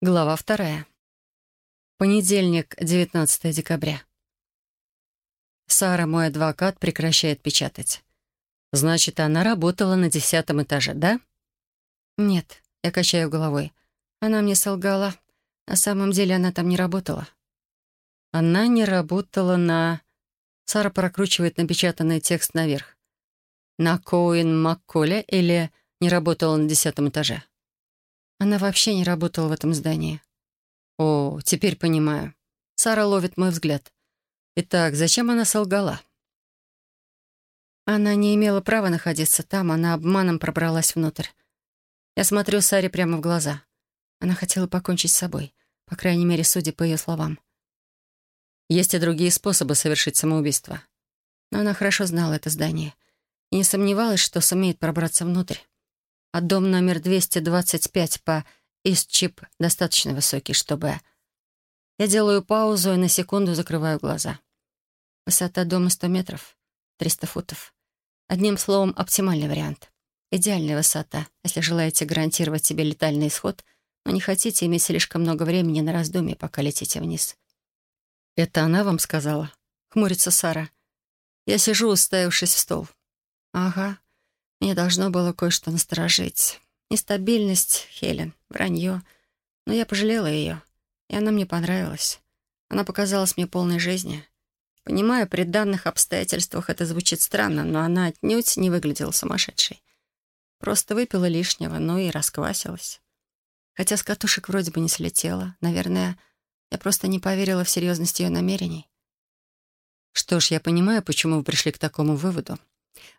Глава вторая. Понедельник, 19 декабря. Сара, мой адвокат, прекращает печатать. Значит, она работала на десятом этаже, да? Нет, я качаю головой. Она мне солгала. На самом деле она там не работала. Она не работала на... Сара прокручивает напечатанный текст наверх. На Коуин Макколе или не работала на десятом этаже? Она вообще не работала в этом здании. О, теперь понимаю. Сара ловит мой взгляд. Итак, зачем она солгала? Она не имела права находиться там, она обманом пробралась внутрь. Я смотрю Саре прямо в глаза. Она хотела покончить с собой, по крайней мере, судя по ее словам. Есть и другие способы совершить самоубийство. Но она хорошо знала это здание и не сомневалась, что сумеет пробраться внутрь а дом номер 225 по Истчип достаточно высокий, чтобы... Я делаю паузу и на секунду закрываю глаза. Высота дома 100 метров, 300 футов. Одним словом, оптимальный вариант. Идеальная высота, если желаете гарантировать себе летальный исход, но не хотите иметь слишком много времени на раздумье, пока летите вниз. «Это она вам сказала?» — хмурится Сара. Я сижу, уставившись в стол. «Ага. Мне должно было кое-что насторожить. Нестабильность, Хелен, вранье. Но я пожалела ее, и она мне понравилась. Она показалась мне полной жизни. Понимаю, при данных обстоятельствах это звучит странно, но она отнюдь не выглядела сумасшедшей. Просто выпила лишнего, ну и расквасилась. Хотя с катушек вроде бы не слетела. Наверное, я просто не поверила в серьезность ее намерений. Что ж, я понимаю, почему вы пришли к такому выводу.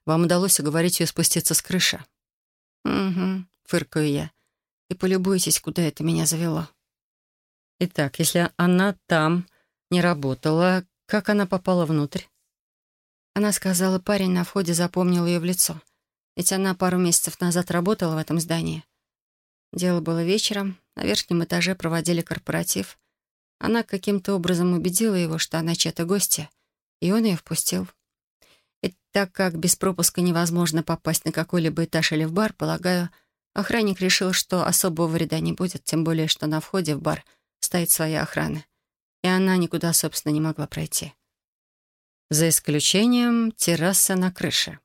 Вам удалось уговорить ее спуститься с крыши?» «Угу», — фыркаю я. «И полюбуйтесь, куда это меня завело». «Итак, если она там не работала, как она попала внутрь?» Она сказала, парень на входе запомнил ее в лицо. Ведь она пару месяцев назад работала в этом здании. Дело было вечером, на верхнем этаже проводили корпоратив. Она каким-то образом убедила его, что она чья-то гостья, и он ее впустил. И так как без пропуска невозможно попасть на какой-либо этаж или в бар, полагаю, охранник решил, что особого вреда не будет, тем более, что на входе в бар стоит своя охрана. И она никуда, собственно, не могла пройти. За исключением террасы на крыше.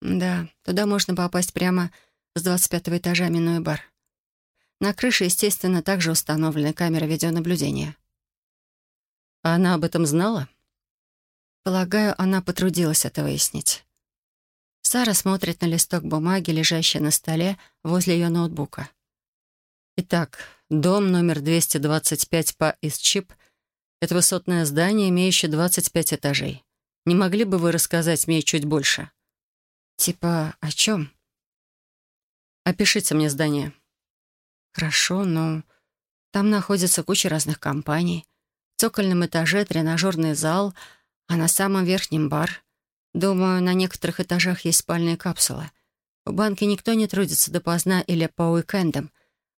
Да, туда можно попасть прямо с 25 этажа, минуя бар. На крыше, естественно, также установлены камеры видеонаблюдения. А она об этом знала? Полагаю, она потрудилась это выяснить. Сара смотрит на листок бумаги, лежащий на столе возле ее ноутбука. Итак, дом номер 225 по Исчип — это высотное здание, имеющее 25 этажей. Не могли бы вы рассказать мне чуть больше? Типа о чем? Опишите мне здание. Хорошо, но там находится куча разных компаний. В цокольном этаже тренажерный зал — а на самом верхнем бар. Думаю, на некоторых этажах есть спальные капсулы. В банке никто не трудится допоздна или по уикендам,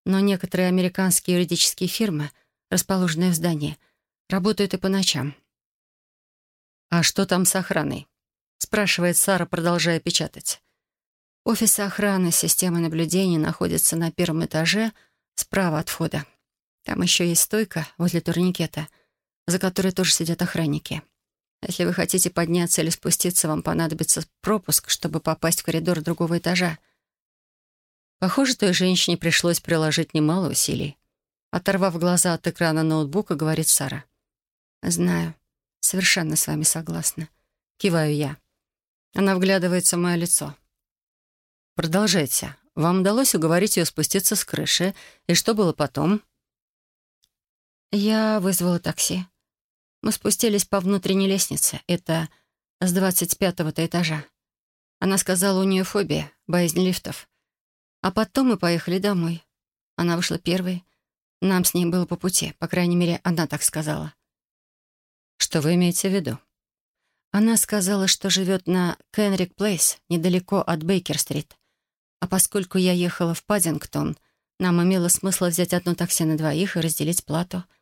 но некоторые американские юридические фирмы, расположенные в здании, работают и по ночам. «А что там с охраной?» — спрашивает Сара, продолжая печатать. Офис охраны системы наблюдения находится на первом этаже, справа от входа. Там еще есть стойка возле турникета, за которой тоже сидят охранники. Если вы хотите подняться или спуститься, вам понадобится пропуск, чтобы попасть в коридор другого этажа. Похоже, той женщине пришлось приложить немало усилий. Оторвав глаза от экрана ноутбука, говорит Сара. «Знаю. Совершенно с вами согласна». Киваю я. Она вглядывается в мое лицо. «Продолжайте. Вам удалось уговорить ее спуститься с крыши. И что было потом?» «Я вызвала такси. Мы спустились по внутренней лестнице. Это с двадцать пятого-то этажа. Она сказала, у нее фобия, боязнь лифтов. А потом мы поехали домой. Она вышла первой. Нам с ней было по пути. По крайней мере, она так сказала. Что вы имеете в виду? Она сказала, что живет на Кенрик Плейс, недалеко от Бейкер-стрит. А поскольку я ехала в Паддингтон, нам имело смысл взять одно такси на двоих и разделить плату —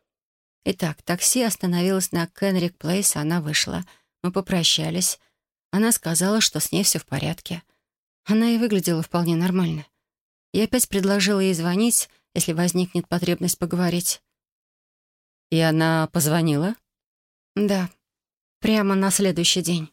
Итак, такси остановилось на Кенрик Плейс, она вышла. Мы попрощались. Она сказала, что с ней все в порядке. Она и выглядела вполне нормально. Я опять предложила ей звонить, если возникнет потребность поговорить. И она позвонила? Да, прямо на следующий день.